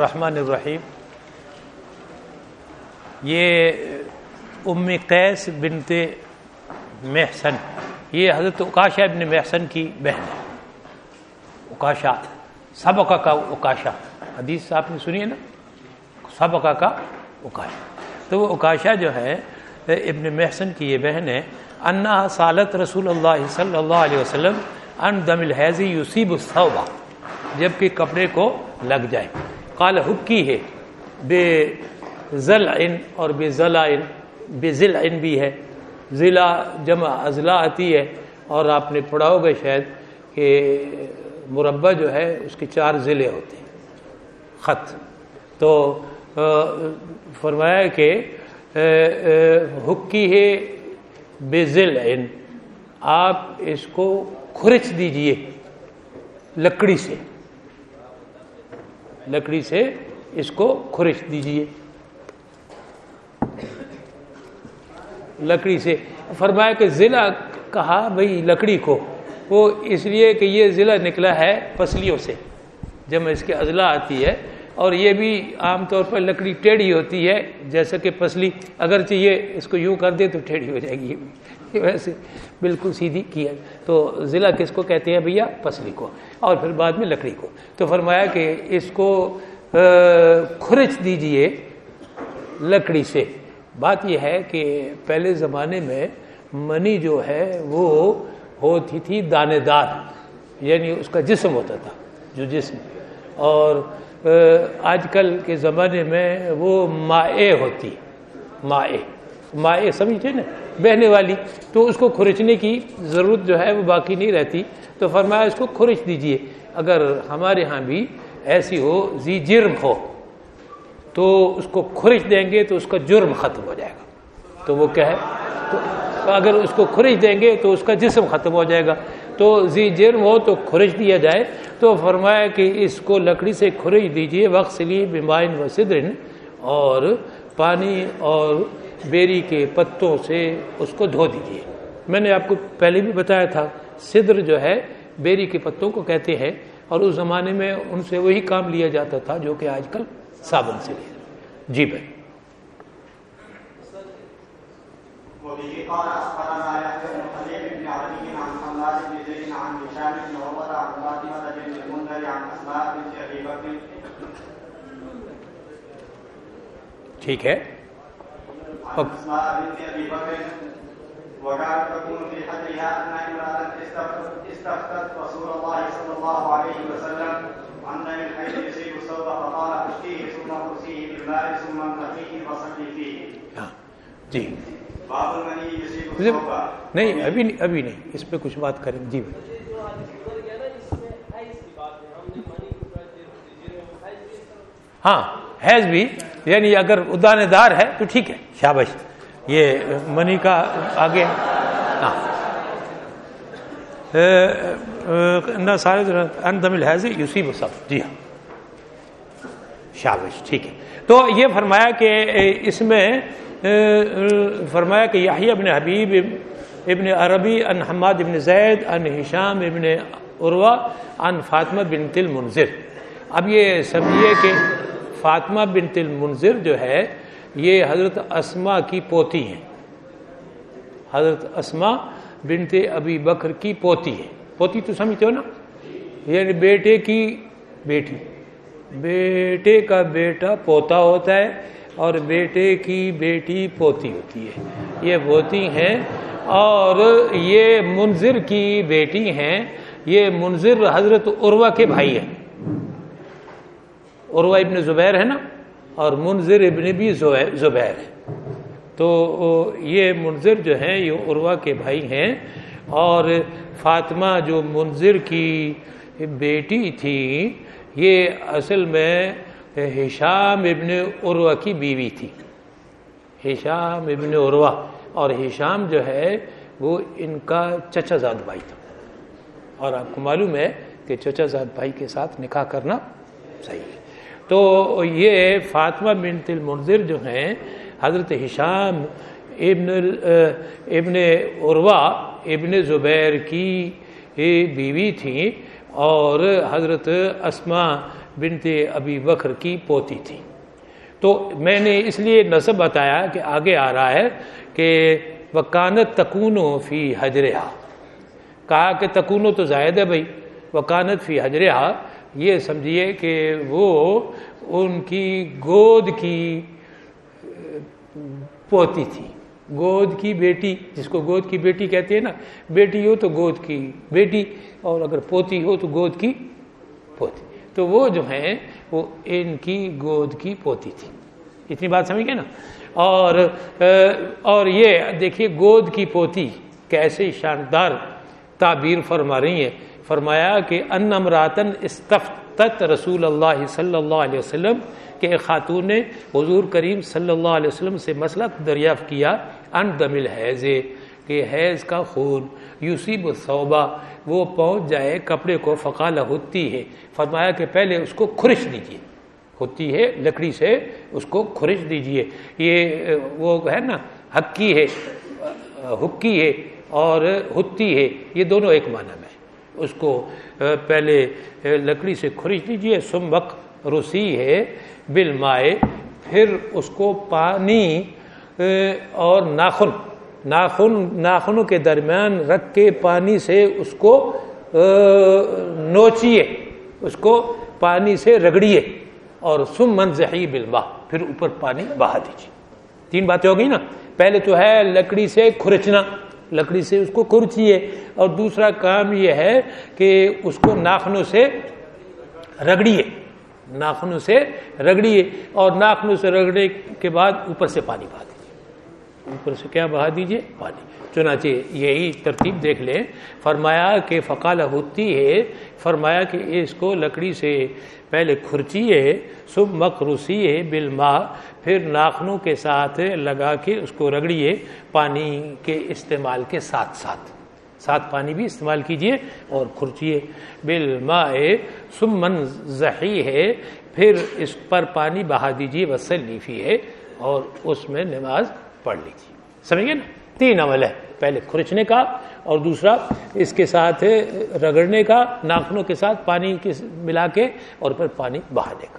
الرحمن الرحیم۔ یہ ام قیس بنت محسن، یہ حضرت اکاشا ابن محسن کی بہن ہے۔ اکاشا سبقہ کا اکاشا۔ حدیث آپ نے سنی ہے نا؟ سبقہ کا اکاشا۔ تو وہ اکاشا جو ہے، ابن محسن کی یہ بہن ہے۔ انا سالت رسول اللہ صلی اللہ علیہ وسلم ان دم الحیضی یوسیب الصوبہ جبکہ کپڑے کو لگ جائے۔ قال حکی ہے، بے ضل ان اور بے ضلع ان بے ضلع ان بھی ہے۔ ضلع جمع اضلاع آتی ہے اور آپ نے پڑھا ہوگا شاید کہ مربع جو ہے، اس کے چار ضلع ہوتے ہیں۔ خط۔ تو فرمایا کہ حکی ہے، بے ضلع ان آپ اس کو کھرچ دیجیے لکڑی سے۔ لکڑی سے اس کو کھرچ دیجیے۔ لکڑی سے۔ فرمایا کہ ضلع کہا بھائی لکڑی کو۔ وہ اس لیے کہ یہ ضلع نکلا ہے پسلیوں سے۔ جب اس کی اضلاع آتی ہے اور یہ بھی عام طور پر لکڑی ٹیڑھی ہوتی ہے، جیسا کہ پسلی اگرچہ یہ اس کو یوں کر دے تو ٹیڑھی ہو جائے گی۔ ویسے بالکل سیدھی کیا تو ضلع کس کو کہتے ہیں بھیا؟ پسلی کو۔ اور پھر بعد میں لکڑی کو۔ تو فرمایا کہ اس کو کھرچ دیجیے لکڑی سے۔ بات یہ ہے کہ پہلے زمانے میں منی جو ہے وہ ہوتی تھی دانے دار یعنی اس کا جسم ہوتا تھا، جو جسم۔ اور آج کل کے زمانے میں وہ مائع ہوتی، مائع۔ مائع، سمجھتے نا؟ بہنے والی۔ تو اس کو کھرچنے کی ضرورت جو ہے وہ باقی نہیں رہتی۔ تو فرمایا اس کو کھرچ دیجیے۔ اگر ہمارے ہاں بھی ایسی ہو، زی جرم ہو، تو اس کو کھرچ دیں گے تو اس کا جرم ختم ہو جائے گا۔ تو وہ کیا ہے تو اگر اس کو کھرچ دیں گے تو اس کا جسم ختم ہو جائے گا۔ تو زی جرم ہو تو کھرچ دیا جائے۔ تو فرمایا کہ اس کو لکڑی سے کھرچ دیجیے وقت لی بیمائن و صدرن، اور پانی اور بیری کے پتوں سے اس کو دھو دیجیے۔ میں نے آپ کو پہلے بھی بتایا تھا صدر جو ہے بیری کے پتوں کو کہتے ہیں اور اس زمانے میں ان سے وہی کام لیا جاتا تھا جو کہ آج کل صابن سے لیا جی بھائی۔ ٹھیک ہے۔ وكانت تكون في امراه استفتت رسول الله صلى الله عليه وسلم عن يصيب الثوب فقال ثم ارسيه بالماء ثم انتقيه فصلي فيه. ہاں جی۔ باب يصيب الثوب نہیں ابھی نہیں ابھی نہیں اس پہ کچھ بات کریں۔ جی۔ ہاں حیض بھی یعنی اگر ادانے دار ہے تو ٹھیک ہے شابش۔ یہ منی کا آگے۔ نہ سارے یوسیب سب جی ہاں۔ شابش ٹھیک ہے۔ تو یہ فرمایا کہ اس میں فرمایا کہ یحییٰ ابن حبیب ابن عربی ان حماد ابن زید ان ہشام ابن عروہ ان فاطمہ بنت المنذر۔ اب یہ سمجھیے کہ فاطمہ بنت المنذر جو ہے یہ حضرت اسما کی پوتی ہیں۔ حضرت اسما بنت ابی بکر کی پوتی ہے پوتی تو سمجھتے ہو نا؟ یعنی بیٹے کی بیٹی۔ بیٹے کا بیٹا پوتا ہوتا ہے اور بیٹے کی بیٹی پوتی ہوتی ہے۔ یہ پوتی ہیں اور یہ منظر کی بیٹی ہیں۔ یہ منظر حضرت عروہ کے بھائی ہیں۔ عروہ ابن زبیر ہے نا؟ اور منظر ابن بھی زبیر ہے تو یہ منظر جو ہیں، یہ عروہ کے بھائی ہیں۔ اور فاطمہ جو منظر کی بیٹی تھی، یہ اصل میں ہشام ابن عروہ کی بیوی تھی۔ ہشام ابن عروہ۔ اور ہشام جو ہے، وہ ان کا چچا زاد بھائی تھا۔ اور آپ کو معلوم ہے کہ چچا زاد بھائی کے ساتھ نکاح کرنا صحیح ہے۔ تو یہ فاطمہ بنت المنظر جو ہیں، حضرت ہشام ابن ابن عروا ابن زبیر کی بیوی تھیں اور حضرت اسما بنت ابی بکر کی پوتی تھی۔ تو میں نے اس لیے نصب بتایا کہ آگے آ رہا ہے کہ وکانت تکون فی حجرہ کہا کہ تکونو تو زائد ہے بھائی، وکانت فی حجرہ یہ سمجھیے کہ وہ ان کی گود کی، پوتی تھی۔ گود کی بیٹی، جس کو گود کی بیٹی کہتے ہیں نا، بیٹی ہو تو گود کی بیٹی، اور اگر پوتی ہو تو گود کی پوتی۔ تو وہ جو ہیں، وہ ان کی گود کی پوتی تھی۔ اتنی بات سمجھ گئے نا؟ اور اور یہ دیکھیے گود کی پوتی کیسے شاندار تعبیر فرما رہی ہیں۔ فرمایا کہ ان امراتن استفتت رسول اللہ صلی اللہ علیہ وسلم، کہ خاتون نے حضور کریم صلی اللہ علیہ وسلم سے مسئلہ دریافت کیا، ان دمل حیض، کہ حیض کا خون یوسیب صوبہ وہ پہنچ جائے، کپڑے کو فقال ہوتی ہے۔ فرمایا کہ پہلے اس کو خرش دیجیے ہوتی ہے، لکڑی سے اس کو خرش دیجیے یہ وہ ہے نا حکی ہے حکی ہے اور ہتی ہے، یہ دونوں ایک معنی میں۔ اس کو پہلے لکڑی سے خرش دیجیے سمبک رسی ہے بل مائے پھر اس کو پانی اور ناخن ناخن، ناخنوں کے درمیان رکھ کے پانی سے اس کو نوچیے اس کو پانی سے رگڑیے اور سم منظہی بلبا پھر اوپر پانی بہا دیجیے تین باتیں ہو گئی نا؟ پہلے تو ہے لکڑی سے کھرچنا۔ لکڑی سے اس کو کھرچیے اور دوسرا کام یہ ہے کہ اس کو ناخنوں سے رگڑیے۔ ناخنوں سے رگڑیے۔ اور ناخنوں سے رگڑنے کے بعد اوپر سے پانی بہا دیجیے۔ اوپر سے کیا بہا دیجیے؟ پانی۔ چنانچہ یہی ترتیب دیکھ لیں۔ فرمایا کہ فقال ہوتی ہے، فرمایا کہ اس کو لکڑی سے پہلے کھرچی ہے سب مکروسی ہے بل پھر ناخنوں کے ساتھ لگا کے اس کو رگڑیے پانی کے استعمال کے ساتھ ساتھ۔ ساتھ پانی بھی استعمال کیجیے اور کھرچیے۔ بل سمن زحی ہے پھر اس پر پانی بہا دیجیے وسل لیفی ہے اور اس میں نماز پڑھ لیجیے سمجھے نا؟ تین عمل ہے۔ پہلے کھرچنے کا اور دوسرا اس کے ساتھ رگڑنے کا، ناخنوں کے ساتھ پانی ملا کے اور پھر پانی بہانے کا۔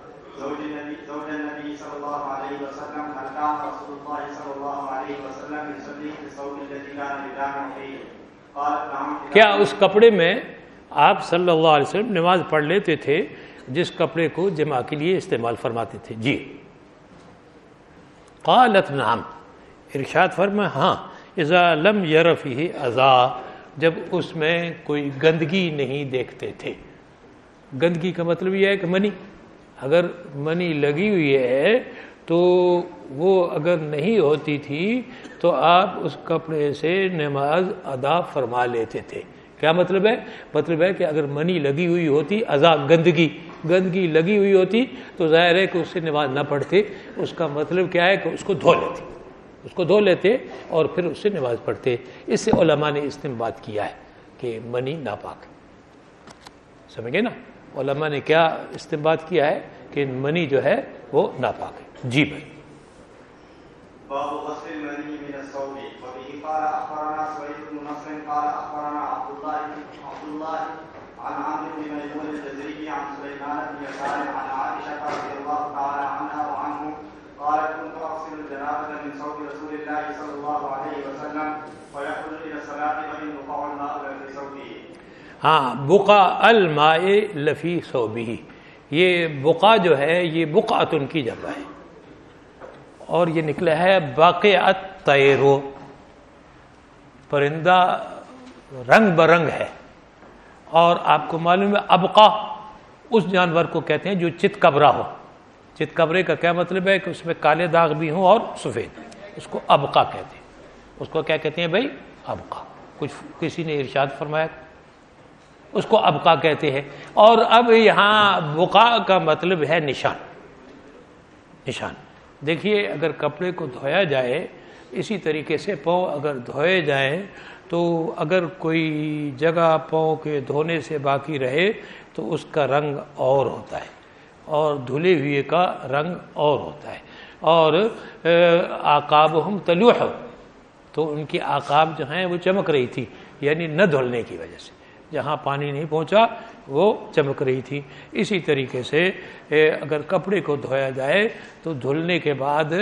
زوج النبي زوج النبي صلى الله عليه وسلم هل كان رسول الله صلى الله عليه وسلم يصلي في الصوت الذي كان يجامع فيه؟ قالت نعم کیا اس کپڑے میں آپ صلی اللہ علیہ وسلم نماز پڑھ لیتے تھے جس کپڑے کو جمع کے لیے استعمال فرماتے تھے؟ جی۔ قالت نعم۔ ارشاد فرما ہاں اذا لم یرفی ازا جب اس میں کوئی گندگی نہیں دیکھتے تھے۔ گندگی کا مطلب یہ ہے کہ منی۔ اگر منی لگی ہوئی ہے تو وہ اگر نہیں ہوتی تھی تو آپ اس کپڑے سے نماز ادا فرما لیتے تھے۔ کیا مطلب ہے؟ مطلب ہے کہ اگر منی لگی ہوئی ہوتی ادا گندگی گندگی لگی ہوئی ہوتی تو ظاہر ہے کہ اس سے نماز نہ پڑھتے۔ اس کا مطلب کیا ہے کہ اس کو دھو لیتے۔ اس کو دھو لیتے اور پھر اس سے نماز پڑھتے۔ اس سے علماء نے استعمال کیا ہے کہ منی ناپاک۔ سمجھ گئے نا؟ علماء نے کیا استعمال کیا ہے کہ منی جو ہے وہ ناپاک ہے۔ جی بھائی۔ باب غسل من وبه قال اخبرنا بن نصر قال اخبرنا عبد الله عبد الله عن بن ميمون الجزري عن سليمان بن يسار عن عائشه رضي الله تعالى عنها وعنه قالت كنت اغسل الجنابه من رسول الله صلى الله عليه وسلم ويخرج الى الصلاه وان بقع الماء في صوته ہاں بقا الماء لفی صوبه۔ یہ بقا جو ہے، یہ بقعتن کی جگہ ہے۔ اور یہ نکلا ہے باقی تیرو پرندہ رنگ برنگ ہے۔ اور آپ کو معلوم ہے، ابقا اس جانور کو کہتے ہیں جو چت کبرا ہو۔ چت کبرے کا کیا مطلب ہے؟ کہ اس میں کالے داغ بھی ہوں اور سفید۔ اس کو ابقا کہتے ہیں۔ اس کو کیا کہتے ہیں بھائی؟ ابقا۔ کچھ کسی نے ارشاد فرمایا اس کو ابقا کہتے ہیں۔ اور اب یہاں بقا کا مطلب ہے نشان۔ نشان۔ دیکھیے، اگر کپڑے کو دھویا جائے، اسی طریقے سے پاؤں اگر دھوئے جائیں، تو اگر کوئی جگہ پاؤں کے دھونے سے باقی رہے، تو اس کا رنگ اور ہوتا ہے۔ اور دھلے ہوئے کا رنگ اور ہوتا ہے۔ اور آکاب ہم تلوح تو ان کی آکاب جو ہیں، وہ چمک رہی تھی یعنی نہ دھلنے کی وجہ سے۔ جہاں پانی نہیں پہنچا، وہ چمک رہی تھی۔ اسی طریقے سے اگر کپڑے کو دھویا جائے، تو دھلنے کے بعد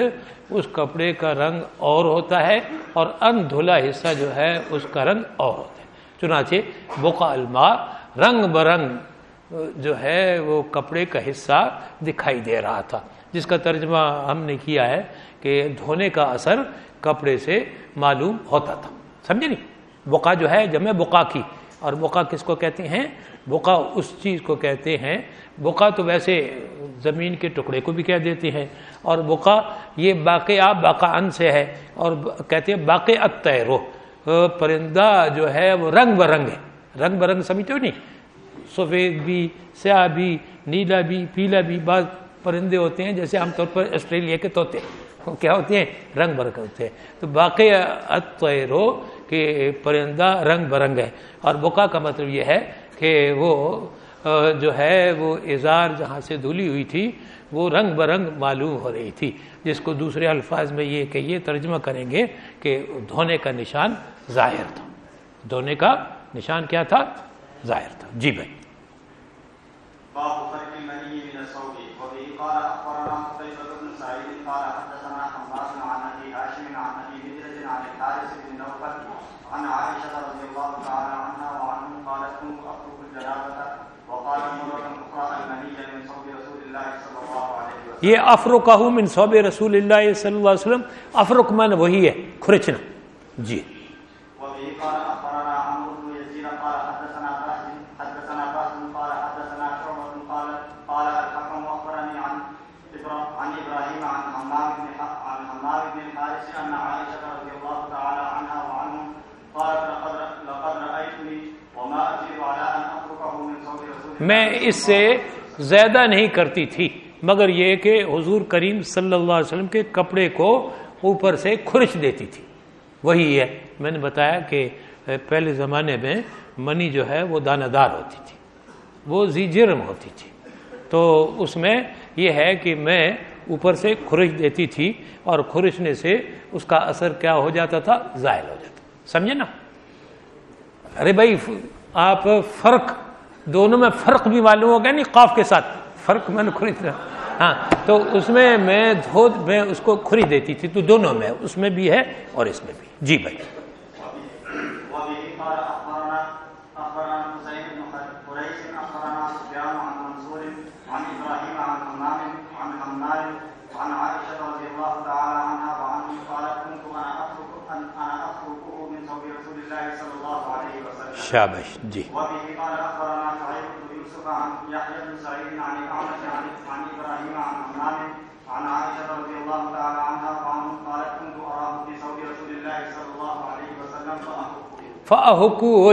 اس کپڑے کا رنگ اور ہوتا ہے اور ان دھلا حصہ جو ہے، اس کا رنگ اور ہوتا ہے۔ چنانچہ بقا الماء، رنگ برنگ، جو ہے، وہ کپڑے کا حصہ دکھائی دے رہا تھا۔ جس کا ترجمہ ہم نے کیا ہے کہ دھونے کا اثر کپڑے سے معلوم ہوتا تھا۔ سمجھے نہیں؟ بقا جو ہے جب میں بقا کی۔ اور بقا کس کو کہتے ہیں؟ بقا اس چیز کو کہتے ہیں، بقا تو ویسے زمین کے ٹکڑے کو بھی کہہ دیتے ہیں، اور بقا یہ باقی آپ باقا ان سے ہے، اور کہتے ہیں باقی اترو پرندہ جو ہے وہ رنگ برنگ ہے۔ رنگ برنگ سمجھتے ہو نہیں؟ سفید بھی، سیاہ بھی، نیلا بھی، پیلا بھی، بعض پرندے ہوتے ہیں جیسے عام طور پر آسٹریلیا کے طوطے۔ کیا ہوتے ہیں؟ رنگ برنگ ہوتے ہیں۔ تو باقی اترو کہ پرندہ رنگ برنگ ہے۔ اور بکا کا مطلب یہ ہے کہ وہ جو ہے، وہ اظہار جہاں سے دھلی ہوئی تھی، وہ رنگ برنگ معلوم ہو رہی تھی۔ جس کو دوسرے الفاظ میں یہ کہ یہ ترجمہ کریں گے کہ دھونے کا نشان ظاہر تھا۔ دھونے کا نشان کیا تھا؟ ظاہر تھا۔ جی بھائی عن عائشة رضي الله تعالى عنها وعنه قالت كنت أترك الجنابة وقال مرة أخرى المني من صوب رسول الله صلى الله عليه وسلم یہ افرقہ من صوب رسول اللہ صلی اللہ علیہ وسلم افرق من وہی ہے کھرچنا۔ جی۔ میں اس سے زیادہ نہیں کرتی تھی۔ مگر یہ کہ حضور کریم صلی اللہ علیہ وسلم کے کپڑے کو اوپر سے کھرچ دیتی تھی۔ وہی ہے۔ میں نے بتایا کہ پہلے زمانے میں منی جو ہے وہ دانہ دار ہوتی تھی۔ وہ زی جرم ہوتی تھی۔ تو اس میں یہ ہے کہ میں اوپر سے کھرچ دیتی تھی اور کھرچنے سے اس کا اثر کیا ہو جاتا تھا؟ ظاہر ہو جاتا۔ سمجھے نا؟ ارے بھائی، آپ فرق، دونوں میں فرق بھی معلوم ہوگا نہیں قاف کے ساتھ۔ فرق میں نے خرید رہا ہاں تو اس میں میں دھو میں اس کو خرید دیتی تھی، تو دونوں میں، اس میں بھی ہے اور اس میں بھی۔ جی بھائی۔ وبه قال شابش جی وبه قال أخبرنا شعيب بن يوسف عن يحيى بن سعيد عن الأعمش عن عن إبراهيم عن حمام عن عائشة رضي الله تعالى عنها قالت كنت أراه في ثوب رسول الله صلى الله عليه وسلم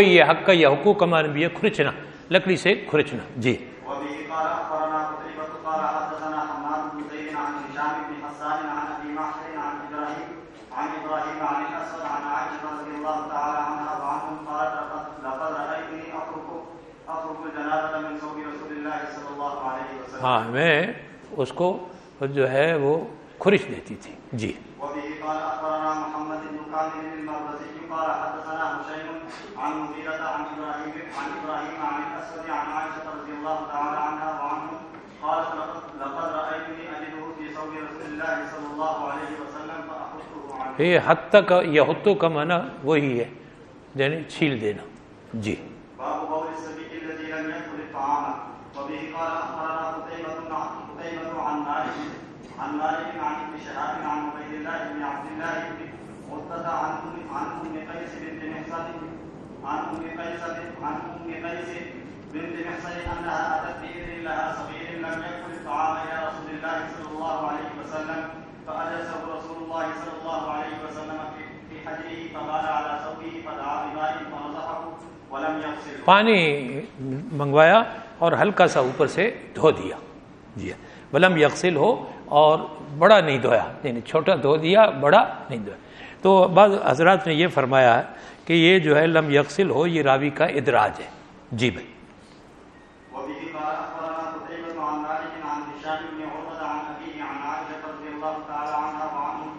یہ حق یہ حقوق کا معنی بھی ہے کھرچنا لکڑی سے کھرچنا جی ہاں میں اس کو جو ہے وہ کھرچ دیتی تھی۔ جی۔ یہ حد تک یہ حتو کا معنی وہی ہے یعنی چھیل دینا۔ جی باب قول السبيل الذي لم يأكل الطعام وبه قال اخبرنا قتيبة عن قتيبة عن مالك عن مالك عن ابن شهاب عن عبيد الله بن عبد الله بن مرتضى عن ام عن ام قيس بنت محصن عن ام قيس عن ام قيس بنت لها صغير، لم يأكل الطعام رسول الله صلى الله عليه وسلم. رسول الله صلى الله عليه وسلم في حجره، فقال على فدعا بماء فمسحه ولم يغسله. پانی منگوایا اور ہلکا سا اوپر سے دھو دیا۔ جی ہاں۔ ولم یکسل ہو اور بڑا نہیں دھویا۔ یعنی چھوٹا دھو دیا، بڑا نہیں دھویا۔ تو بعض حضرات نے یہ فرمایا ہے کہ یہ جو ہے لم یکسل ہو یہ راوی کا ادراج ہے۔ جی بھائی۔ قال اخبرنا قتيبة عن مالك عن هشام بن عروة عن أبيه عن عائشة رضي الله تعالى عنها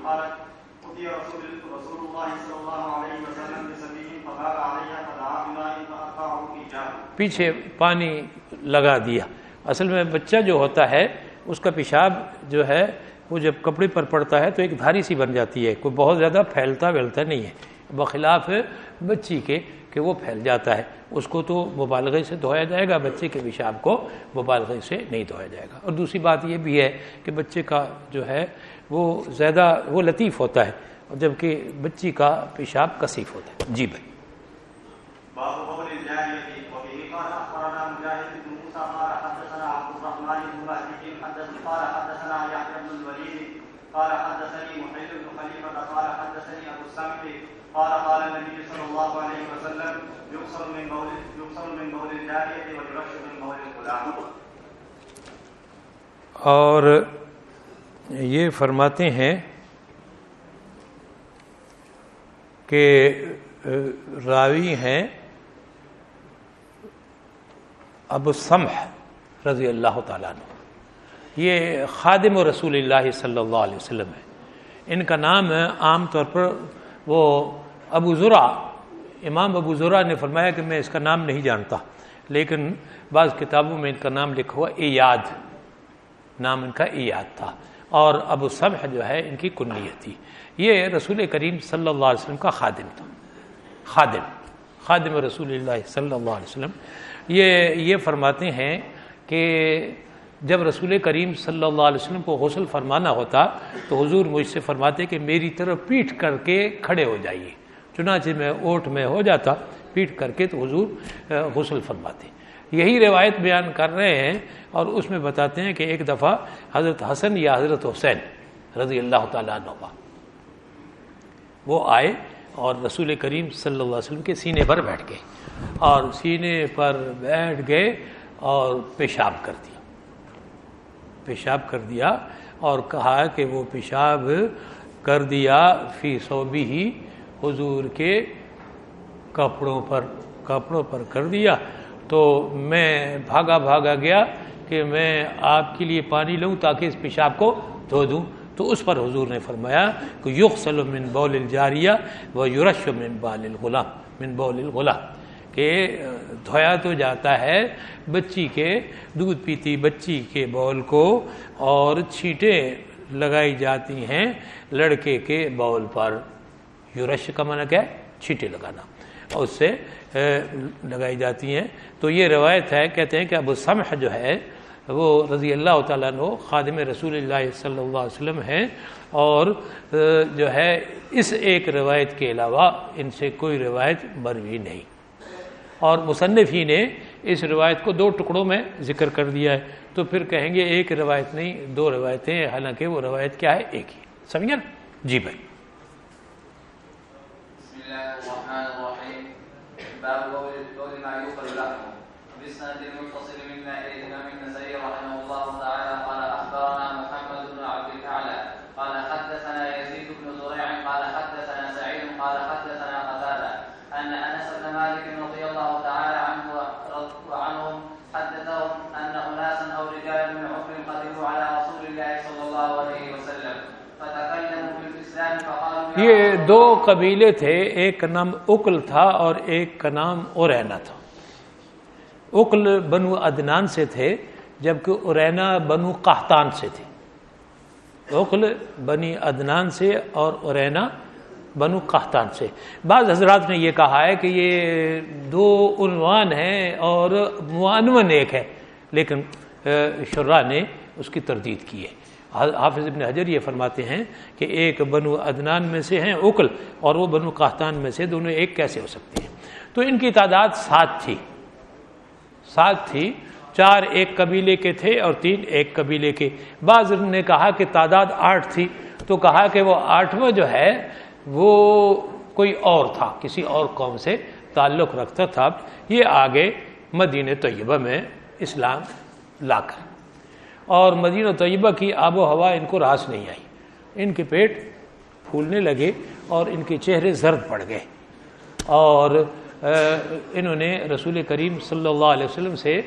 قالت أتي رسول رسول الله صلى الله عليه وسلم بسبيل فبال عليها فدعا بماء پیچھے پانی لگا دیا۔ اصل میں بچہ جو ہوتا ہے، اس کا پیشاب جو ہے، وہ جب کپڑے پر پڑتا ہے تو ایک دھاری سی بن جاتی ہے، کوئی بہت زیادہ پھیلتا ویلتا نہیں ہے۔ بخلاف بچی کے کہ وہ پھیل جاتا ہے۔ اس کو تو مبالغے سے دھویا جائے گا، بچے کے پیشاب کو مبالغے سے نہیں دھویا جائے گا۔ اور دوسری بات یہ بھی ہے کہ بچے کا جو ہے وہ زیادہ وہ لطیف ہوتا ہے، جبکہ بچی کا پیشاب کثیف ہوتا ہے۔ جی بھائی باب قول الجارية وبه قال أخبرنا مجاهد بن موسى قال حدثنا عبد الرحمن بن مهدي حدث قال حدثنا يحيى بن الوليد قال حدثني محيط بن خليفة قال حدثني أبو السمح قال قال النبي صلى الله عليه وسلم يغسل من من الجارية ويرش من الغلام اور یہ فرماتے ہیں کہ راوی ہیں ابو سمح رضی اللہ تعالیٰ عنہ۔ یہ خادم و رسول اللہ صلی اللہ علیہ وسلم ہے ان کا نام عام طور پر وہ ابو ذرا امام ابو ذرا نے فرمایا کہ میں اس کا نام نہیں جانتا، لیکن بعض کتابوں میں ان کا نام لکھا ہوا ایاد، نام ان کا ایاد تھا۔ اور ابو سمح جو ہے، ان کی کنیت تھی۔ یہ رسول کریم صلی اللہ علیہ وسلم کا خادم تھا۔ خادم خادم رسول اللہ صلی اللہ علیہ وسلم۔ یہ یہ فرماتے ہیں کہ جب رسول کریم صلی اللہ علیہ وسلم کو غسل فرمانا ہوتا، تو حضور مجھ سے فرماتے کہ میری طرف پیٹ کر کے کھڑے ہو جائیے۔ چنانچہ میں اوٹ میں ہو جاتا، پیٹ کر کے تو حضور غسل فرماتے۔ یہی روایت بیان کر رہے ہیں اور اس میں بتاتے ہیں کہ ایک دفعہ حضرت حسن یا حضرت حسین رضی اللہ تعالیٰ عنہ وہ آئے اور رسول کریم صلی اللہ علیہ وسلم کے سینے پر بیٹھ گئے اور سینے پر بیٹھ گئے اور پیشاب کر دیا۔ پیشاب کر دیا اور کہا کہ وہ پیشاب کر دیا، فی صوبی ہی حضور کے کپڑوں پر کپڑوں پر کر دیا۔ تو میں بھاگا بھاگا گیا کہ میں آپ کے لیے پانی لوں تاکہ اس پیشاب کو دھو دوں۔ تو اس پر حضور نے فرمایا کہ یغسل من بول الجاریہ و یورش من بال الغلام من بول الغلام کہ دھویا تو جاتا ہے بچی کے، دودھ پیتی بچی کے بول کو، اور چھینٹیں لگائی جاتی ہیں لڑکے کے بول پر۔ یورش کا منع کیا ہے؟ چھینٹیں لگانا۔ اور اس سے لگائی جاتی ہیں۔ تو یہ روایت ہے، کہتے ہیں کہ ابو سمح جو ہے، وہ رضی اللہ تعالیٰ عنہ خادم رسول اللہ صلی اللہ علیہ وسلم ہیں۔ اور جو ہے، اس ایک روایت کے علاوہ ان سے کوئی روایت مروی نہیں۔ اور مصنف ہی نے اس روایت کو دو ٹکڑوں میں ذکر کر دیا ہے۔ تو پھر کہیں گے، ایک روایت نہیں، دو روایتیں حالانکہ وہ روایت کیا ہے؟ ایک ہی۔ سمجھے نا؟ جی بھائی۔ الرحمن الرحيم. باب قول ما يؤكل لحمه بسند المتصل مما إلى الإمام النسائي رحمه الله تعالى قال أخبرنا یہ دو قبیلے تھے، ایک کا نام اکل تھا اور ایک کا نام اورینا تھا۔ اکل بنو ادنان سے تھے، جبکہ اورینا بنو قحطان سے تھے اکل بنی ادنان سے اور اورینا بنو قحطان سے۔ بعض حضرات نے یہ کہا ہے کہ یہ دو عنوان ہیں اور معانون ایک ہے، لیکن شرا نے اس کی تردید کی ہے۔ حافظ ابن حجر یہ فرماتے ہیں کہ ایک بنو ادنان میں سے ہیں اکل اور وہ بنو قحطان میں سے دونوں ایک کیسے ہو سکتے ہیں؟ تو ان کی تعداد سات تھی۔ سات تھی۔ چار ایک قبیلے کے تھے اور تین ایک قبیلے کے۔ بعض نے کہا کہ تعداد آٹھ تھی۔ تو کہا کہ وہ آٹھواں جو ہے، وہ کوئی اور تھا، کسی اور قوم سے تعلق رکھتا تھا۔ یہ آگے مدینہ طیبہ میں اسلام لا کر۔ اور مدینہ طیبہ کی آب و ہوا ان کو راس نہیں آئی۔ ان کے پیٹ پھولنے لگے اور ان کے چہرے زرد پڑ گئے۔ اور انہوں نے رسول کریم صلی اللہ علیہ وسلم سے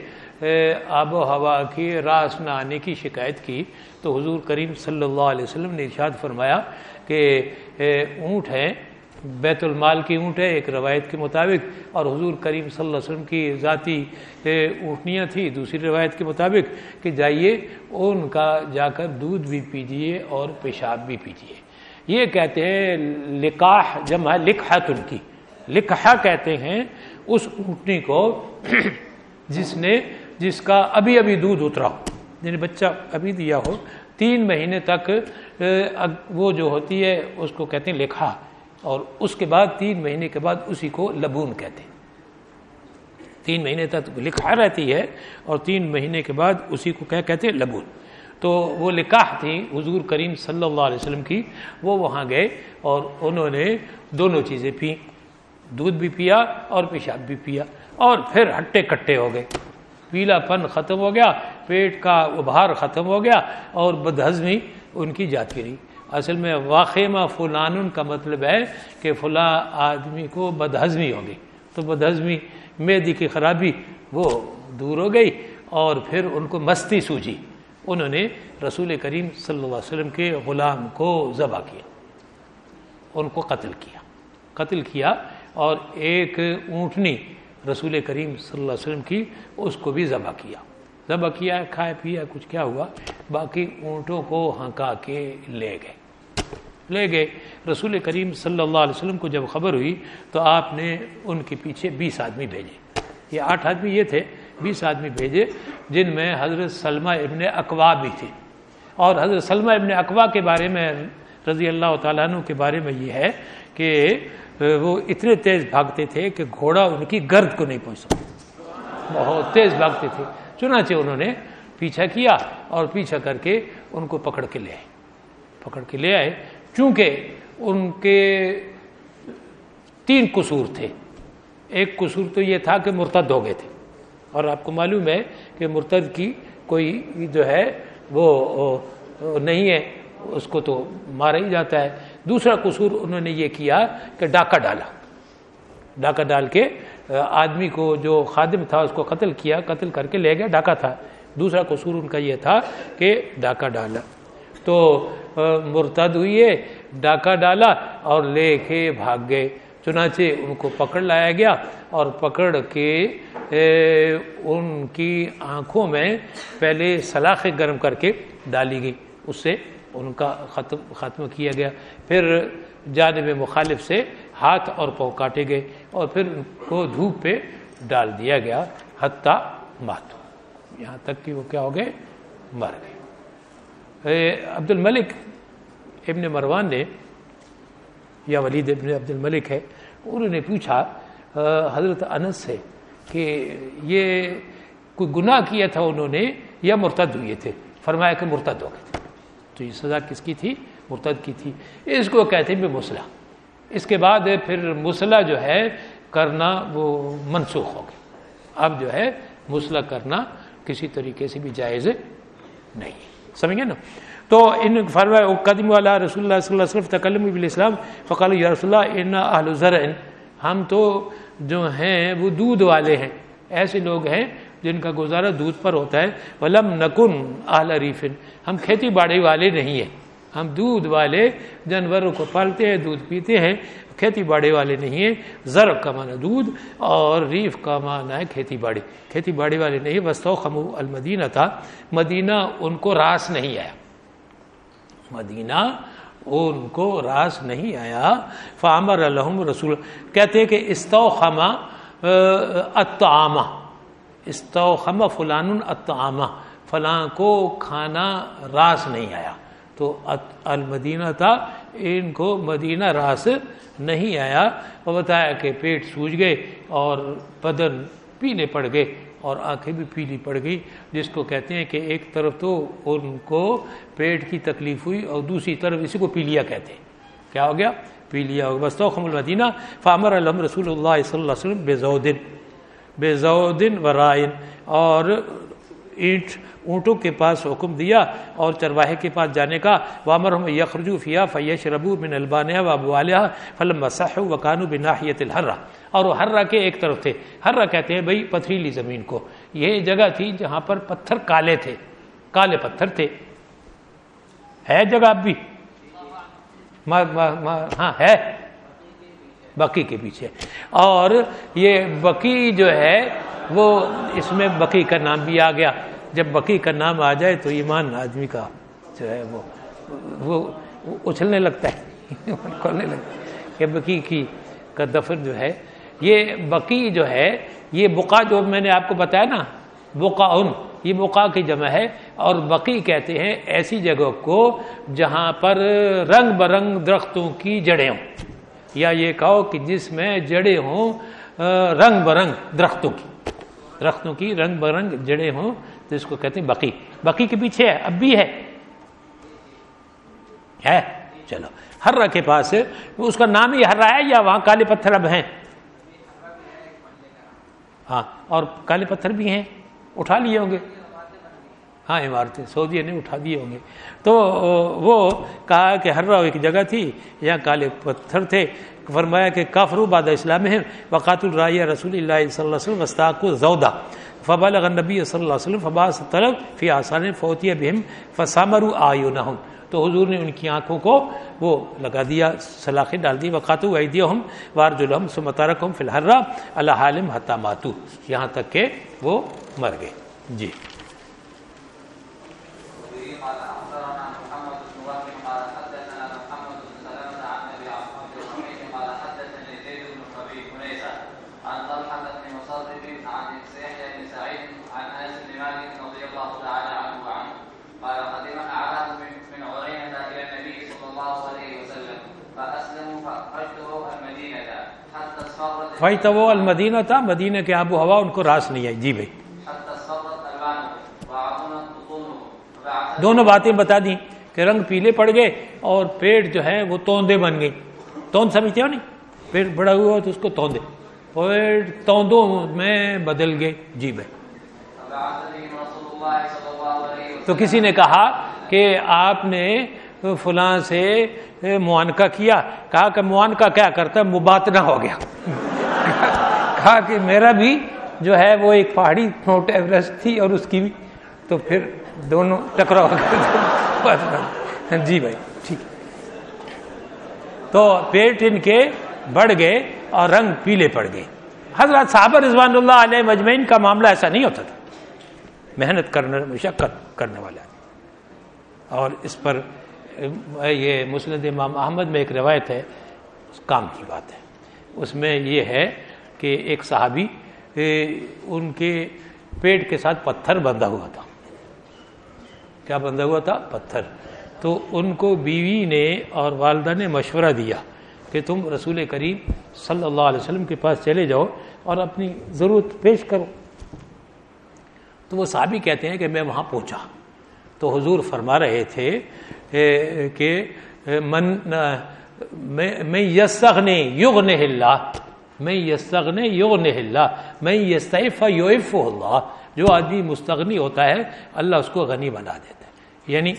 آب و ہوا کی راس نہ آنے کی شکایت کی۔ تو حضور کریم صلی اللہ علیہ وسلم نے ارشاد فرمایا کہ اونٹ ہے بیت المال کی اونٹ ہے، ایک روایت کے مطابق، اور حضور کریم صلی اللہ علیہ وسلم کی ذاتی اونٹنیاں تھیں۔ دوسری روایت کے مطابق کہ جائیے، ان کا جا کر دودھ بھی پیجیے اور پیشاب بھی پیجیے یہ کہتے ہیں لکاح جمع لکھت ان کی۔ لکھا کہتے ہیں اس اونٹنی کو جس نے، جس کا ابھی ابھی دودھ اترا ہو۔ یعنی بچہ ابھی دیا ہو۔ تین مہینے تک وہ جو ہوتی ہے، اس کو کہتے ہیں لکھا اور اس کے بعد تین مہینے کے بعد اسی کو لبون کہتے ہیں۔ تین مہینے تک لکھا رہتی ہے اور تین مہینے کے بعد اسی کو کیا کہتے ہیں؟ لبون۔ تو وہ لکاح تھی حضور کریم صلی اللہ علیہ وسلم کی، وہ وہاں گئے اور انہوں نے دونوں چیزیں پی، دودھ بھی پیا اور پیشاب بھی پیا اور پھر ہٹے کٹے ہو گئے۔ پیلا پن ختم ہو گیا، پیٹ کا ابھار ختم ہو گیا اور بدہضمی ان کی جاتی رہی۔ اصل میں واقع فلان کا مطلب ہے کہ فلاں آدمی کو بدہضمی ہو گئی تو بدہضمی، میدی کی خرابی، وہ دور ہو گئی اور پھر ان کو مستی سوجی انہوں نے رسول کریم صلی اللہ علیہ وسلم کے غلام کو ذبح کیا۔ ان کو قتل کیا۔ قتل کیا اور ایک اونٹنی رسول کریم صلی اللہ علیہ وسلم کی اس کو بھی ذبح کیا۔ ذبح کیا، کھائے پیا، کچھ کیا ہوا، باقی اونٹوں کو ہنکا کے لے گئے۔ لے گئے۔ رسول کریم صلی اللہ علیہ وسلم کو جب خبر ہوئی تو آپ نے ان کے پیچھے بیس آدمی بھیجے۔ یہ آٹھ آدمی یہ تھے، بیس آدمی بھیجے جن میں حضرت سلمہ ابن اقوا بھی تھے۔ اور حضرت سلمہ ابن اقوا کے بارے میں، رضی اللہ تعالیٰ عنہ کے بارے میں یہ ہے کہ وہ اتنے تیز بھاگتے تھے کہ گھوڑا ان کی گرد کو نہیں پہنچ سکتا بہت تیز بھاگتے تھے۔ چنانچہ انہوں نے پیچھا کیا اور پیچھا کر کے ان کو پکڑ کے لے آئے۔ پکڑ کے لے آئے۔ چونکہ ان کے تین قصور تھے۔ ایک قصور تو یہ تھا کہ مرتد ہو گئے تھے۔ اور آپ کو معلوم ہے کہ مرتد کی کوئی جو ہے وہ نہیں ہے، اس کو تو مارا ہی جاتا ہے۔ دوسرا قصور انہوں نے یہ کیا کہ ڈاکہ ڈالا۔ ڈاکہ ڈال کے آدمی کو جو خادم تھا، اس کو قتل کیا، قتل کر کے لے گیا، ڈاکہ تھا۔ دوسرا قصور ان کا یہ تھا کہ ڈاکہ ڈالا۔ تو مرتد ہوئی ہے ڈاکہ ڈالا اور لے کے بھاگ گئے۔ چنانچہ ان کو پکڑ لایا گیا اور پکڑ کے ان کی آنکھوں میں پہلے سلاخیں گرم کر کے ڈالی گئی اس سے ان کا ختم ختم کیا گیا۔ پھر جانب مخالف سے ہاتھ اور پاؤں کاٹے گئے اور پھر ان کو دھوپ پہ ڈال دیا گیا۔ حتیٰ ماتو یہاں تک کہ وہ کیا ہو گئے؟ مر گئے۔ عبد الملک ابن مروان نے، یا ولید ابن عبد الملک ہے، انہوں نے پوچھا حضرت انس سے کہ یہ کوئی گناہ کیا تھا انہوں نے یا مرتد ہوئے تھے؟ فرمایا کہ مرتد ہو گئے تھے۔ تو یہ سزا کس کی تھی؟ مرتد کی تھی۔ اس کو کہتے ہیں مسلح اس کے بعد پھر مسلح جو ہے، کرنا وہ منسوخ ہو گیا۔ اب جو ہے مسلح کرنا کسی طریقے سے بھی جائز نہیں۔ سمجھے نا؟ تو ان فرمایا قدم والا رسول اللہ صلی اللہ علیہ وسلم تکلم بالاسلام فقال یا رسول اللہ، ان اہل ہم تو جو ہیں وہ دودھ والے ہیں، ایسے لوگ ہیں جن کا گزارا دودھ پر ہوتا ہے۔ ولم نکن اہل ریفن، ہم کھیتی باڑی والے نہیں ہیں۔ ہم دودھ والے جانوروں کو پالتے ہیں، دودھ پیتے ہیں، کھیتی باڑی والے نہیں ہیں۔ ضرب کا معنی دودھ اور ریف کا معنی ہے کھیتی باڑی۔ کھیتی باڑی والے نہیں وسطو خمو المدینہ تھا۔ مدینہ ان کو راس نہیں آیا۔ مدینہ ان کو راس نہیں آیا۔ فامر الحم رسول۔ کہتے کہ استو خما اتعامہ استو خما فلان اتعامہ فلاں کو کھانا راس نہیں آیا۔ تو المدینہ تھا ان کو مدینہ راس نہیں آیا۔ وہ بتایا کہ پیٹ سوج گئے اور بدن پینے پڑ گئے اور آنکھیں بھی پیلی پڑ گئی، جس کو کہتے ہیں کہ ایک طرف تو ان کو پیٹ کی تکلیف ہوئی اور دوسری طرف اسی کو پیلیا کہتے ہیں۔ کیا ہو گیا؟ پی لیا ہوگا بس المدینہ۔ فامر الحم رسول اللہ صلی اللہ علیہ وسلم بے زودن بے زودن و رائن اور اینٹ اونٹوں کے پاس حکم دیا اور چرواہے کے پاس جانے کا وامر ہم یخرجو فیا فیش ربو بن البانیہ و ابو علیہ فلم مسح و کانو بناحیت الحرہ اور وہ ہررا کے ایک طرف تھے۔ ہررا کہتے ہیں بھائی پتھریلی زمین کو۔ یہ جگہ تھی جہاں پر پتھر کالے تھے۔ کالے پتھر تھے۔ ہے جگہ اب بھی؟ ہاں ہے۔ بکی کے پیچھے۔ اور یہ بکی جو ہے وہ اس میں بکی کا نام بھی آ گیا۔ جب بکی کا نام آ جائے تو ایمان آدمی کا جو ہے وہ وہ اچھلنے لگتا ہے کھولنے لگتا ہے کہ بکی کی کا دفن جو ہے، یہ بکی جو ہے، یہ بقا جو میں نے آپ کو بتایا نا بقا ان یہ بقا کی جمع ہے اور بقی کہتے ہیں ایسی جگہ کو جہاں پر رنگ برنگ درختوں کی جڑیں ہوں۔ یا یہ کہو کہ جس میں جڑیں ہوں رنگ برنگ درختوں کی۔ درختوں کی رنگ برنگ جڑیں ہوں تو اس کو کہتے ہیں بقی۔ بقی کے پیچھے ہے، اب بھی ہے۔ ہے؟ چلو۔ ہر کے پاس اس کا نام ہی ہر ہے یا وہاں کالے پتھر اب ہیں؟ ہاں اور کالے پتھر بھی ہیں۔ اٹھا لیے ہوں گے۔ ہاں عمارتیں سعودی نے اٹھا دیے ہوں گے۔ تو وہ کہا کہ ہر ایک جگہ تھی، یہاں کالے پتھر تھے۔ فرمایا کہ کافرو باد اسلام ہے وقات الرائے رسول اللہ صلی اللہ علیہ وسلم وسطاق زودا۔ فبال نبی صلی اللہ علیہ وسلم فباس طلب فی آسان فوتی بہم فسامر آیو نہ تو حضور نے ان کی آنکھوں کو وہ لگا دیا، سلاخیں ڈال دی وقات ویدیو ہم وار جلحم سمتارک ہم فی الحرہ اللہ عالم حتہ ماتو۔ یہاں تک کہ وہ مر گئے۔ جی۔ فائی تو وہ المدینہ تھا مدینہ کے آب و ہوا ان کو راس نہیں آئی۔ جی بھائی۔ دونوں باتیں بتا دیں کہ رنگ پیلے پڑ گئے اور پیٹ جو ہے وہ توندے بن گئی۔ توند سمجھتے ہو نہیں؟ پیٹ بڑا ہوا تو اس کو توندے۔ پیٹ توندوں میں بدل گئے۔ جی بھائی۔ تو کسی نے کہا کہ آپ نے فلاں سے معانکہ کیا۔ کہا کہ معانکہ کیا کرتا ہے؟ مباتنا ہو گیا۔ کہا کہ میرا بھی جو ہے وہ ایک پہاڑی موٹ ایوریسٹ تھی اور اس کی بھی۔ تو پھر دونوں ٹکرا جی بھائی، ٹھیک۔ تو پیٹ ان کے بڑھ گئے اور رنگ پیلے پڑ گئے۔ حضرت صاحب رضوان اللہ علیہ مجمعین کا معاملہ ایسا نہیں ہوتا تھا۔ محنت کرنے، مشقت کرنے والا۔ اور اس پر، یہ مسلم امام احمد میں ایک روایت ہے کام کی بات ہے۔ اس میں یہ ہے کہ ایک صحابی ان کے پیٹ کے ساتھ پتھر بندھا ہوا تھا۔ کیا بندھا ہوا تھا؟ پتھر۔ تو ان کو بیوی نے اور والدہ نے مشورہ دیا۔ کہ تم رسول کریم صلی اللہ علیہ وسلم کے پاس چلے جاؤ اور اپنی ضرورت پیش کرو۔ تو وہ صحابی کہتے ہیں کہ میں وہاں پہنچا۔ تو حضور فرما رہے تھے کہ من میں یسغنے یغن اللہ میں یسغن یغن اللہ میں یستعف یوف اللہ۔ جو آدمی مستغنی ہوتا ہے، اللہ اس کو غنی بنا دیتا ہے۔ یعنی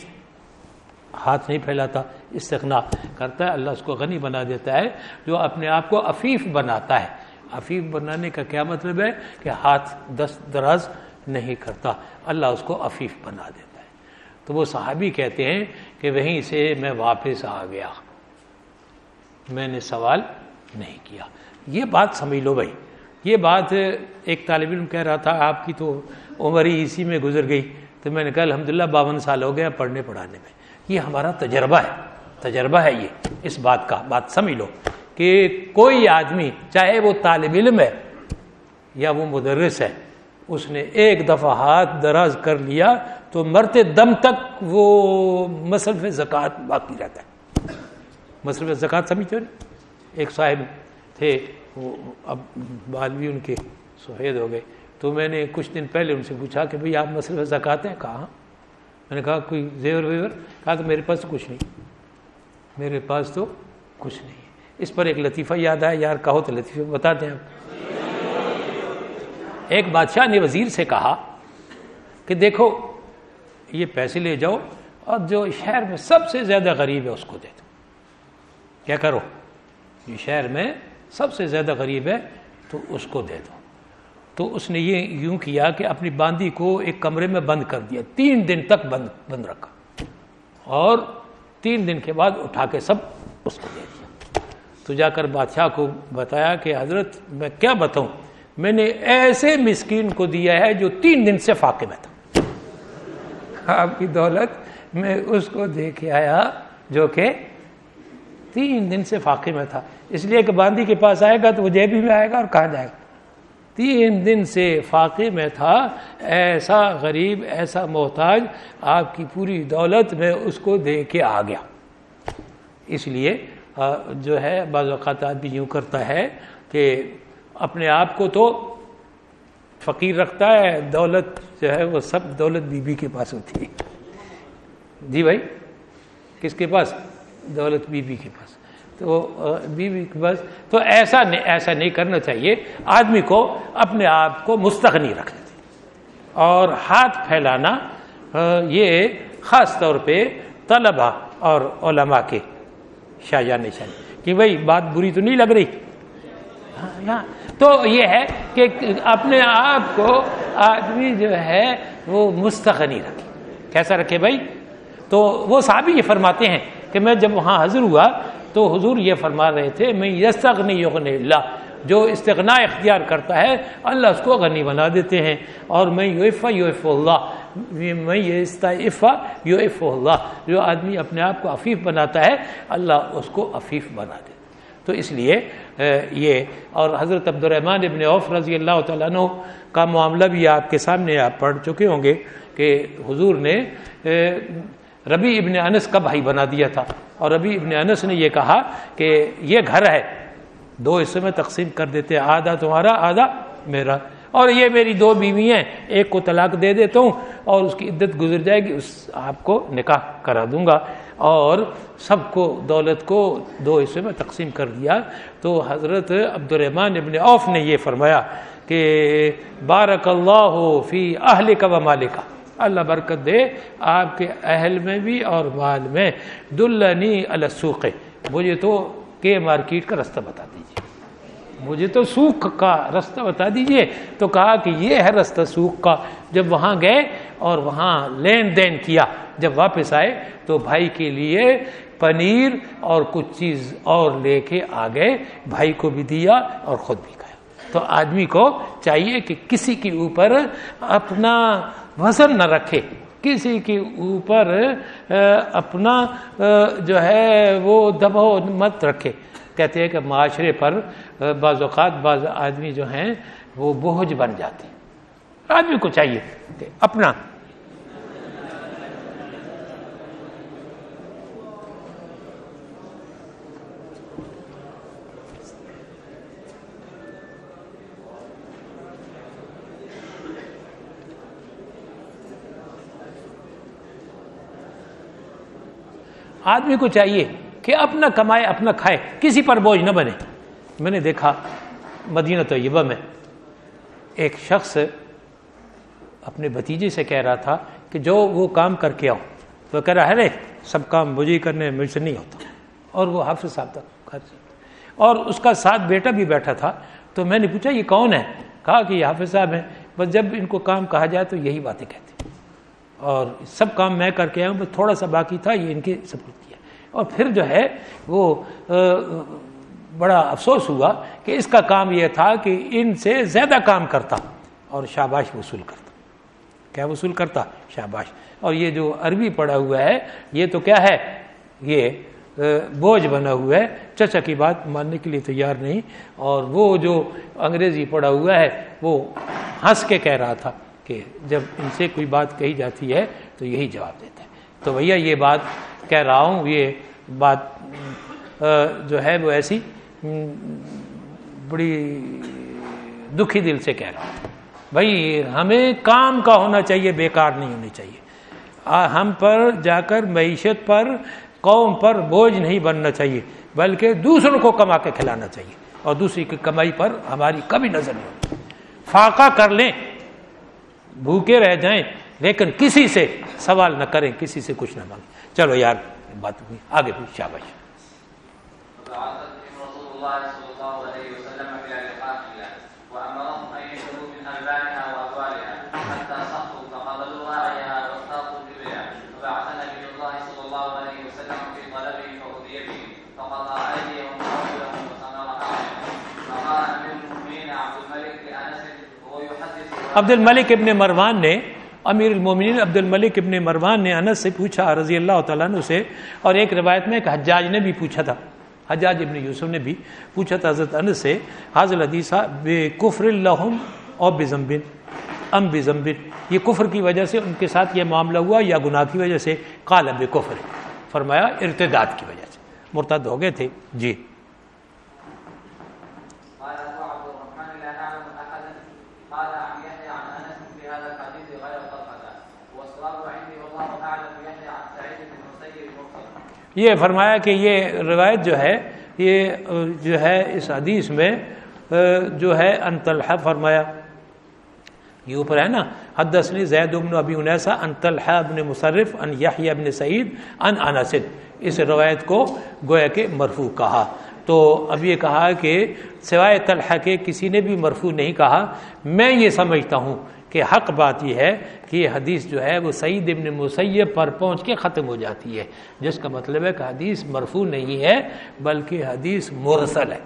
ہاتھ نہیں پھیلاتا، استغنا کرتا ہے، اللہ اس کو غنی بنا دیتا ہے، جو اپنے آپ کو عفیف بناتا ہے۔ عفیف بنانے کا کیا مطلب ہے؟ کہ ہاتھ دست دراز نہیں کرتا، اللہ اس کو عفیف بنا دیتا ہے۔ تو وہ صحابی کہتے ہیں کہ وہیں سے میں واپس آ گیا۔ میں نے سوال نہیں کیا۔ یہ بات سمجھ لو بھائی۔ یہ بات ایک طالب علم کہہ رہا تھا، آپ کی تو عمر ہی اسی میں گزر گئی۔ تو میں نے کہا الحمد للہ باون سال ہو گیا پڑھنے پڑھانے میں۔ یہ ہمارا تجربہ ہے۔ تجربہ ہے یہ۔ اس بات کا بات سمجھ لو کہ کوئی آدمی، چاہے وہ طالب علم ہے یا وہ مدرس ہے، اس نے ایک دفعہ ہاتھ دراز کر لیا تو مرتے دم تک وہ مصرف زکوٰۃ باقی رہتا ہے۔ مصرف زکوٰۃ سمجھتے ایک صاحب تھے، وہ اب بعد بھی ان کے سفید ہو گئے۔ تو میں نے کچھ دن پہلے ان سے پوچھا کہ بھئی آپ مصرف زکوٰۃ ہیں؟ کہاں میں نے کہا، کوئی زیور ویور؟ کہا کہ میرے پاس کچھ نہیں. میرے پاس تو کچھ نہیں اس پر ایک لطیفہ یاد آیا، یار کہو تو لطیفہ، بتاتے ہیں ایک بادشاہ نے وزیر سے کہا کہ دیکھو، یہ پیسے لے جاؤ اور جو شہر میں سب سے زیادہ غریب ہے اس کو دے دو۔ کیا کرو؟ یہ شہر میں سب سے زیادہ غریب ہے تو اس کو دے دو۔ تو اس نے یہ یوں کیا کہ اپنی باندی کو ایک کمرے میں بند کر دیا، تین دن تک بند بند رکھا۔ اور تین دن کے بعد اٹھا کے سب اس کو دے دیا۔ تو جا کر بادشاہ کو بتایا کہ حضرت، میں کیا بتاؤں؟ میں نے ایسے مسکین کو دیا ہے جو تین دن سے فاقے میں تھا آپ کی دولت میں اس کو دے کے آیا جو کہ تین دن سے فاقے میں تھا۔ اس لیے کہ باندی کے پاس آئے گا تو وہ جیبی میں آئے گا اور کہاں جائے گا؟ تین دن سے فاقے میں تھا، ایسا غریب، ایسا محتاج، آپ کی پوری دولت میں اس کو دے کے آ گیا۔ اس لیے جو ہے، بعض اوقات آدمی یوں کرتا ہے کہ اپنے آپ کو تو فقیر رکھتا ہے، دولت جو ہے وہ سب دولت بی بی کے پاس ہوتی ہے۔ جی بھائی، کس کے پاس؟ دولت بی بی کے پاس۔ تو بی بی کے تو ایسا نہیں ایسا نہیں کرنا چاہیے۔ آدمی کو اپنے آپ کو مستغنی رکھنا چاہیے اور ہاتھ پھیلانا یہ خاص طور پہ طلبا اور علماء کے شاہ نشان کہ بھائی بات بری تو نہیں لگ رہی؟ ہاں، تو یہ ہے کہ اپنے آپ کو آدمی جو ہے وہ مستغنی رکھے۔ کیسا رکھے بھائی تو وہ صحابی یہ فرماتے ہیں کہ میں جب وہاں حضر ہوا تو حضور یہ فرما رہے تھے میں یستغنی یغن اللہ. جو استغنا اختیار کرتا ہے، اللہ اس کو غنی بنا دیتے ہیں۔ اور میں یوفا یوف اللہ میں یہ استعفا یوف اللہ جو آدمی اپنے آپ کو عفیف بناتا ہے، اللہ اس کو عفیف بنا دیتا تو اس لیے یہ، اور حضرت عبد الرحمٰن ابن عوف رضی اللہ تعالیٰ عنہ کا معاملہ بھی آپ کے سامنے آپ پڑھ چکے ہوں گے کہ حضور نے ربی ابن انس کا بھائی بنا دیا تھا اور ربی ابن انس نے یہ کہا کہ یہ گھر ہے، دو حصے میں تقسیم کر دیتے آدھا تمہارا، آدھا میرا۔ اور یہ میری دو بیوی ہیں، ایک کو طلاق دے دیتا ہوں اور اس کی عدت گزر جائے گی، اس آپ کو نکاح کرا دوں گا۔ اور سب کو، دولت کو دو حصے میں تقسیم کر دیا۔ تو حضرت عبد الرحمٰن ابن اوف نے یہ فرمایا کہ بارک اللہ فی اہل کا و مالکا اللہ برکت دے آپ کے اہل میں بھی اور مال میں۔ دلنی السوق مجھے تو کہ مارکیٹ کا رستہ بتا دیجیے مجھے تو سوکھ کا رستہ بتا دیجیے تو کہا کہ یہ ہے رستہ سوکھ کا۔ جب وہاں گئے اور وہاں لین دین کیا، جب واپس آئے تو بھائی کے لیے پنیر اور کچھ چیز اور لے کے آ گئے۔ بھائی کو بھی دیا اور خود بھی کھایا۔ تو آدمی کو چاہیے کہ کسی کے اوپر اپنا وزن نہ رکھے۔ کسی کے اوپر اپنا جو ہے، وہ دباؤ مت رکھے۔ کہتے ہیں کہ معاشرے پر بعض اوقات بعض آدمی جو ہیں، وہ بوجھ بن جاتے ہیں۔ آدمی کو چاہیے کہ اپنا آدمی کو چاہیے کہ اپنا کمائے، اپنا کھائے، کسی پر بوجھ نہ بنے۔ میں نے دیکھا مدینہ طیبہ میں ایک شخص اپنے بھتیجے سے کہہ رہا تھا کہ جو وہ کام کر کے آؤ۔ تو کہہ رہا ہے رے سب کام مجھے کرنے مجھ سے نہیں ہوتا۔ اور وہ حافظ صاحب تک اور اس کا ساتھ بیٹا بھی بیٹھا تھا۔ تو میں نے پوچھا، یہ کون ہے؟ کہا کہ یہ حافظ صاحب ہیں۔ بس جب ان کو کام کہا جائے تو یہی باتیں کہتے اور سب کام میں کر کے آؤں بس تھوڑا سا باقی تھا، یہ ان کے سپورٹ کیا۔ اور پھر جو ہے، وہ بڑا افسوس ہوا کہ اس کا کام یہ تھا کہ ان سے زیادہ کام کرتا اور شاباش وصول کرتا۔ کیا وصول کرتا؟ شاباش۔ اور یہ جو عربی پڑا ہوا ہے، یہ تو کیا ہے؟ یہ بوجھ بنا ہوا ہے۔ چچا کی بات ماننے کے لیے تیار نہیں۔ اور وہ جو انگریزی پڑا ہوا ہے، وہ ہنس کے کہہ رہا تھا۔ کہ جب ان سے کوئی بات کہی جاتی ہے تو یہی جواب دیتا ہے تو بھیا یہ بات کہہ رہا ہوں، یہ بات جو ہے وہ ایسی بڑی دکھی دل سے کہہ رہا ہوں۔ بھائی ہمیں کام کا ہونا چاہیے، بیکار نہیں ہونی چاہیے۔ ہم پر جا کر معیشت پر، قوم پر بوجھ نہیں بننا چاہیے، بلکہ دوسروں کو کما کے کھلانا چاہیے۔ اور دوسری کی کمائی پر ہماری کبھی نظر نہیں۔ ہوتی فاقہ کر لیں۔ بھوکے رہ جائیں، لیکن کسی سے سوال نہ کریں، کسی سے کچھ نہ مانگیں۔ چلو یار، بات ہوئی۔ آگے بھی شابش فبعث بهم رسول الله صلى الله عليه وسلم الى لقائها وامرهم ان يشربوا من البانها وابوالها حتى صحوا فقبلوا راعيها واستاقوا بالبيع فبعث نبي الله صلى الله عليه وسلم في طلبه فاوذي به فقضى ايديهم وارجلهم وثمر اعينهم فقال امير المؤمنين عبد الملك لانس وهو يحدث عبد الملک ابن مروان نے، امیر المومنین عبد الملک ابن مروان نے انس سے پوچھا، رضی اللہ تعالیٰ عنہ سے، اور ایک روایت میں ایک حجاج نے بھی پوچھا تھا۔ حجاج ابن یوسف نے بھی پوچھا تھا، حضرت انس سے، حاضر حدیثہ بے کفر الحم اور بزمبن ام بزمبن یہ کفر کی وجہ سے ان کے ساتھ یہ معاملہ ہوا یا گناہ کی وجہ سے؟ قال بے کفر۔ فرمایا، ارتداد کی وجہ سے۔ مرتد ہو گئے تھے۔ جی قال ابو عبد الرحمن لا نعلم احدا قال عن يحيى عن انس في هذا الحديث غير طلقه والصواب عندي والله اعلم يحيى عن سعيد بن المسيب مرسل یہ فرمایا کہ یہ روایت جو ہے، یہ جو ہے اس حدیث میں جو ہے، ان طلحہ فرمایا۔ یہ اوپر ہے نا، حدثنی زید بن ابی انیسا ان طلحہ بن مصرف ان یحیی بن سعید ان انس۔ اس روایت کو گویا کہ مرفوع کہا۔ تو اب یہ کہا کہ سوائے طلحہ کے کسی نے بھی مرفوع نہیں کہا۔ میں یہ سمجھتا ہوں کہ حق بات یہ ہے کہ یہ حدیث جو ہے وہ سعید ابن مسیب پر پہنچ کے ختم ہو جاتی ہے۔ جس کا مطلب ہے کہ حدیث مرفوع نہیں ہے، بلکہ حدیث مرسل ہے۔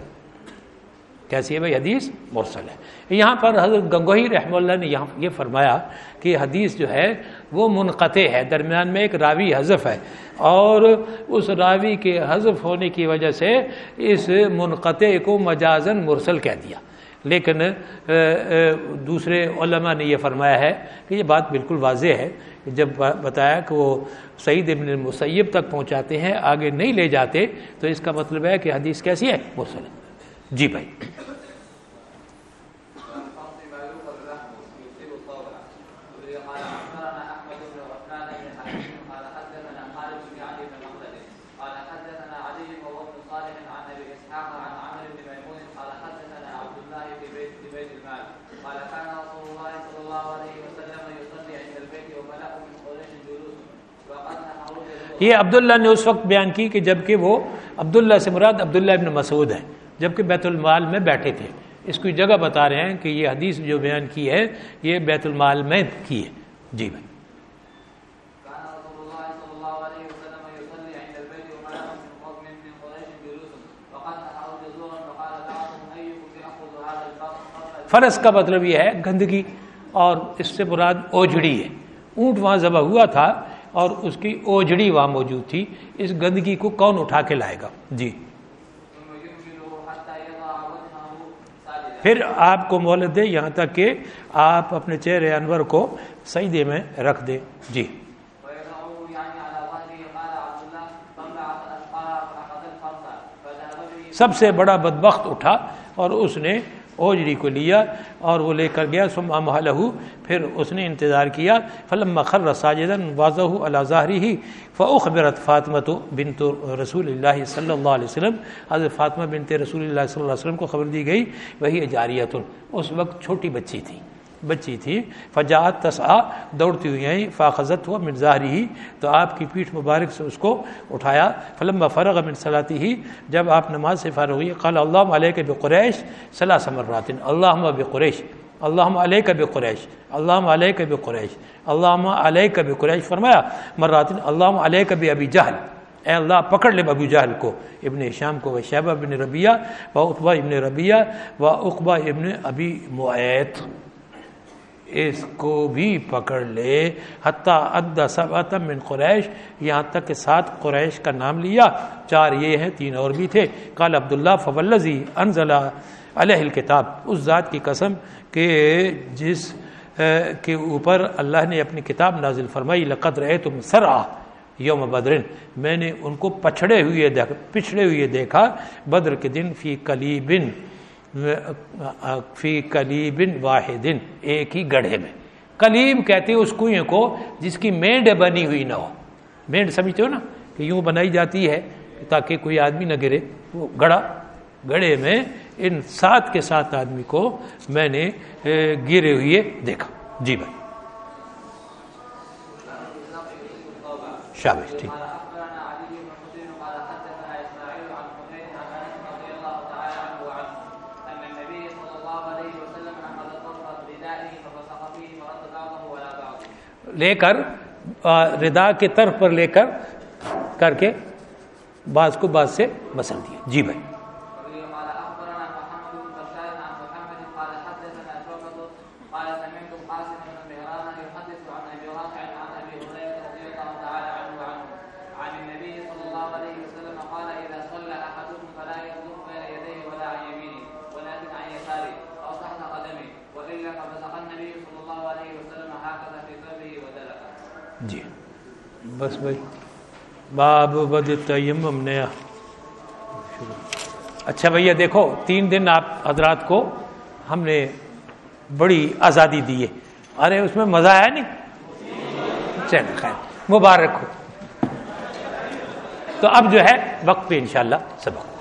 کیسی ہے بھائی؟ حدیث مرسل ہے۔ یہاں پر حضرت گنگوہی رحمہ اللہ نے یہاں یہ فرمایا کہ حدیث جو ہے وہ منقطع ہے۔ درمیان میں ایک راوی حذف ہے اور اس راوی کے حذف ہونے کی وجہ سے اس منقطع کو مجازن مرسل کہہ دیا۔ لیکن دوسرے علماء نے یہ فرمایا ہے کہ یہ بات بالکل واضح ہے جب بتایا کہ وہ سعید ابن المسیب تک پہنچاتے ہیں، آگے نہیں لے جاتے، تو اس کا مطلب ہے کہ حدیث کیسی ہے؟ مرسل۔ ہے جی بھائی والفرد ما يؤخذ لحمه يصيب الطاولة وبه قال أخبرنا أحمد بن عثمان بن حكيم قال حدثنا خالد بن علي بن مخلد قال حدثنا علي وهو ابن صالح عن أبي إسحاق عن عمرو بن ميمون قال حدثنا عبد الله في بيت في بيت المال قال كان رسول الله صلى الله عليه وسلم يصلي عند البيت وملأ من قريش جلوس وقد نحروا یہ عبداللہ نے اس وقت بیان کی کہ جبکہ وہ عبداللہ سے مراد عبداللہ ابن مسعود ہے جبکہ بیت المال میں بیٹھے تھے۔ اس کی جگہ بتا رہے ہیں کہ یہ حدیث جو بیان کی ہے، یہ بیت المال میں کی ہے۔ جی بھائی۔ كان فرس کا مطلب یہ ہے، گندگی اور اس سے مراد اوجڑی ہے۔ اونٹ وہاں ذبح ہوا تھا اور اس کی اوجڑی وہاں موجود تھی، اس گندگی کو کون اٹھا کے لائے گا؟ جی۔ پھر آپ کو مولت دے یہاں تک کہ آپ اپنے چہرے انور کو سجدے میں رکھ دیں جی۔ سب سے بڑا بدبخت اٹھا اور اس نے اوجری کو لیا اور وہ لے کر گیا سم محلہ پھر اس نے انتظار کیا۔ فلم خر ساجدن واضح اللہ ظاہری ہی فاخبرت فاطمۃ بنت رسول اللہ صلی اللہ علیہ وسلم۔ حضرت فاطمہ بنت رسول اللہ صلی اللہ علیہ وسلم کو خبر دی گئی، وہی جاریت اس وقت چھوٹی بچی تھی۔ بچی تھی۔ فجاعت تسعا دوڑتی ہوئی آئی فاخذت ہوا من ظاہری ہی تو آپ کی پیٹھ مبارک سے اس کو اٹھایا۔ فلم فرغ من صلاتی ہی جب آپ نماز سے فارغ ہوئی، قال اللہ علیہ کے بقریش صلاح سمرات اللہ بقریش اللہ علیہ کا بقریش اللہ علیہ کا بقریش اللہ علیہ کا بقریش فرمایا مراتن اللہ علیہ کا ابی جہل۔ اے اللہ، پکڑ لے ابو جہل کو۔ ابن شام کو و شیبہ ابن ربیہ و اقبا ابن ربیہ و اقبا ابن ابی معیت۔ اس کو بھی پکڑ لے۔ حتیٰ ادا سب من قریش، یہاں تک کہ سات قریش کا نام لیا۔ چار یہ ہیں، تین اور بھی تھے۔ کال عبداللہ فولزی انزلہ علیہ الکتاب اس ذات کی قسم کہ جس کے اوپر اللہ نے اپنی کتاب نازل فرمائی، لقد رہے تم سرا یوم بدرن میں نے ان کو پچھڑے ہوئے دیکھا پچھڑے ہوئے دیکھا۔ بدر کے دن فی کلیبن فی کلیبن واحدن، ایک ہی گڑھے میں۔ کلیب کہتے ہیں اس کنویں کو جس کی مینڈ بنی ہوئی نہ ہو۔ مینڈ سمجھتے ہو نا کہ یوں بنائی جاتی ہے تاکہ کوئی آدمی نہ گرے۔ وہ گڑا گڑے میں ان سات کے سات آدمی کو میں نے گرے ہوئے دیکھا۔ جی بھائی۔ شابش، ٹھیک۔ لے کر ردا کے طرف پر لے کر کر کے بعض کو بعض سے بسل دیا۔ جی بھائی جی بس بھائی باب بد تیمم نیا۔ اچھا بھیا دیکھو، تین دن آپ حضرات کو ہم نے بڑی آزادی دی ہے۔ ارے، اس میں مزہ آیا نہیں؟ چل خیر، مبارک ہو۔ تو اب جو ہے، وقت پہ انشاءاللہ سبق۔